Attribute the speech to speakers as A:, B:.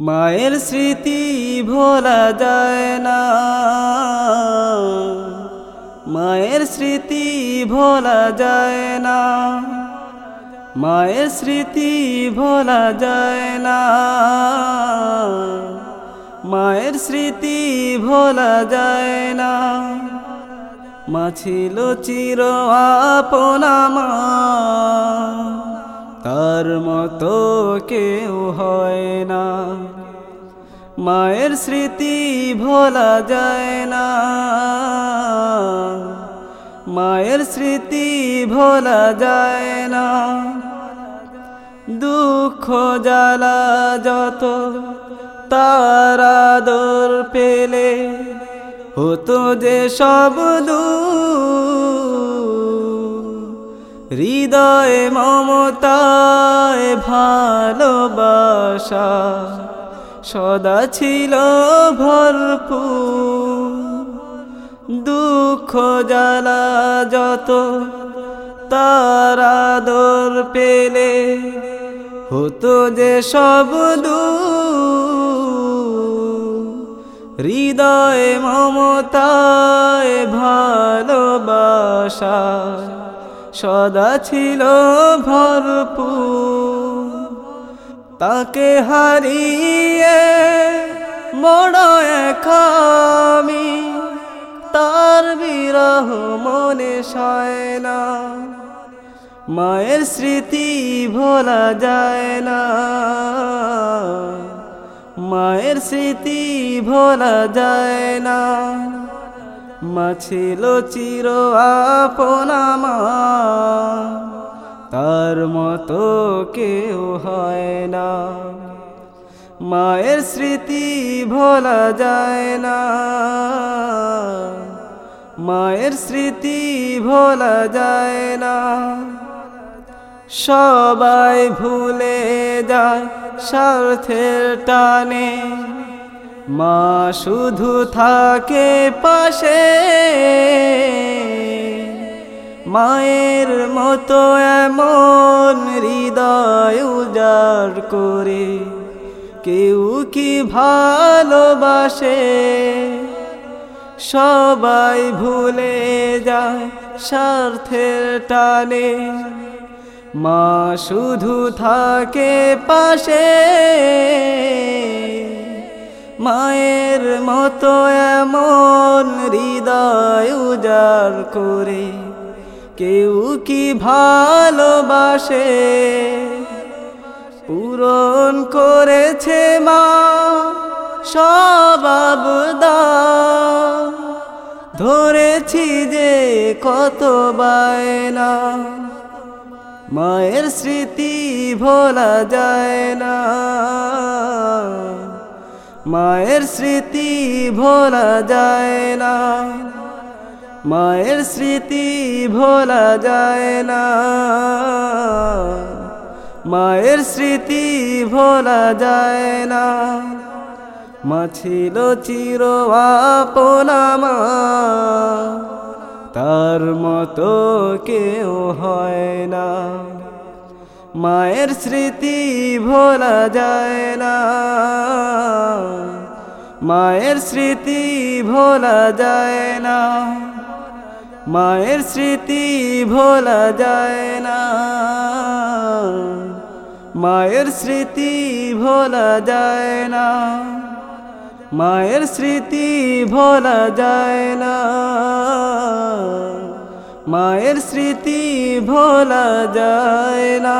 A: মায়ের স্মৃতি ভোলা যায় না। মায়ের স্মৃতি ভোলা যায় না। মায়ের স্মৃতি ভোলা যায় না। মায়ের স্মৃতি ভোলা যায় না। মা ছিল চির আপনা মা তার মতো কেউ হয় না। মায়ের স্মৃতি ভোলা যায় না। মায়ের স্মৃতি ভোলা যায় না। দুঃখ জ্বালা যত তারা দর পেলে হতো যে সব হৃদয় মমতায় ভালোবাসা, সদা ছিল ভরপুর। দুঃখ জ্বালা যত, তারা দর পেলে হতো যে সব দু হৃদয় মমতায় ভালোবাসা সদা ছিল ভরপুর। তাকে হারিয়ে বড় খামি তার বিরহ মনে সয় না। মায়ের স্মৃতি ভোলা যায় না। মায়ের স্মৃতি ভোলা যায় না। মা ছিল চির আপনা মতো কেউ হয় না। মায়ের স্মৃতি ভোলা যায় না। মায়ের স্মৃতি ভোলা যায় না। সবাই ভুলে যায় স্বার্থের টানে। মা শুধু থাকে পাশে। মায়ের মতো এমন হৃদয় উজাড় করে কেউ কি ভালোবাসে? সবাই ভুলে যায় স্বার্থের টানে। মা শুধু থাকে পাশে। মায়ের মতো এমন হৃদয় উজাড় করে কেউ কি ভালোবাসে? পূরণ করেছে মা সবাব ধরেছি যে কত বায়না, মায়ের স্মৃতি ভোলা যায় না। মায়ের স্মৃতি ভোলা যায় না। মায়ের স্মৃতি ভোলা যায় না। মায়ের স্মৃতি ভোলা যায় না। মা ছিল চির আপনা মা তার মতো কেউ হয় না। মায়ের স্মৃতি ভোলা যায় না। মায়ের স্মৃতি ভোলা যায় না। মায়ের স্মৃতি ভোলা যায় না। মায়ের স্মৃতি ভোলা যায় না। মায়ের স্মৃতি ভোলা যায় না। মায়ের স্মৃতি ভোলা যায় না।